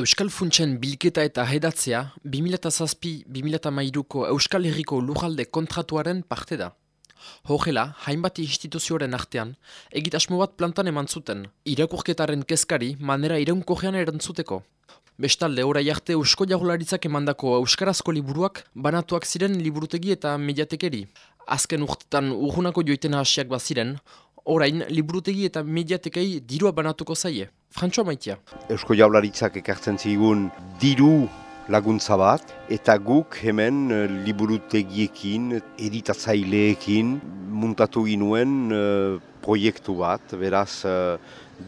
Euskal Funtsen bilketa eta hedatzea 2007-2008ko Euskal Herriko lujalde kontratuaren parte da. Hogela, hainbat instituzioaren artean, egitasmo bat plantan eman zuten, irakurketaren kezkari manera iraunkojean erantzuteko. Bestalde, orai arte Eusko Jagularitzak emandako Euskarazko liburuak banatuak ziren liburutegi eta mediatekeri. Azken urtetan urgunako joiten hasiak baziren, orain liburutegi eta mediatekei dirua banatuko zaie. Frantxoa maitia. Eusko Jaularitzak ekartzen zigun diru laguntza bat, eta guk hemen eh, liburutegiekin, editatzaileekin, muntatu ginuen uh, proiektu bat, beraz, uh,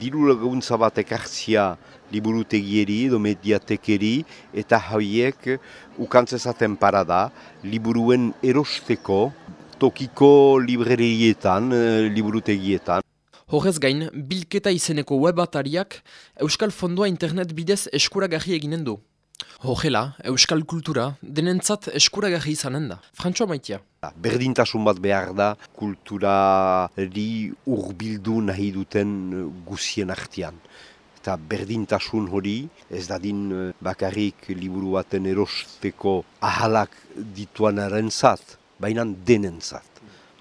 diru laguntza bat ekartzia liburutegieri edo mediatekeri, eta haiek ukantzezaten parada, liburuen erosteko, tokiko librerietan, uh, liburutegietan. Horrez gain, bilketa izeneko web atariak Euskal Fondoa internet bidez eskuragarri eginen du. Horrela, Euskal Kultura denentzat eskuragarri izanen da. Frantxoa maitia. Berdintasun bat behar da kulturari urbildu nahi duten guzien artian. Eta berdintasun hori ez dadin eh, bakarrik liburu baten erosteko ahalak dituan erentzat, baina denentzat.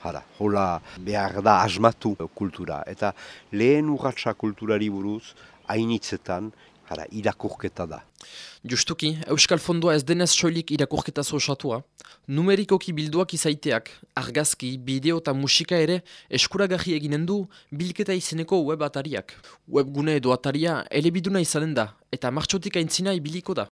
Hara, hola behar da asmatu kultura. Eta lehen urratsa kulturari buruz, hainitzetan, hara, irakurketa da. Justuki, Euskal Fondua ez denez soilik irakurketa zosatua, numerikoki bilduak izaiteak, argazki, bideo eta musika ere eskuragarri eginen du bilketa izeneko web atariak. Webgune edo ataria elebiduna izanen da, eta martxotik aintzina ibiliko da.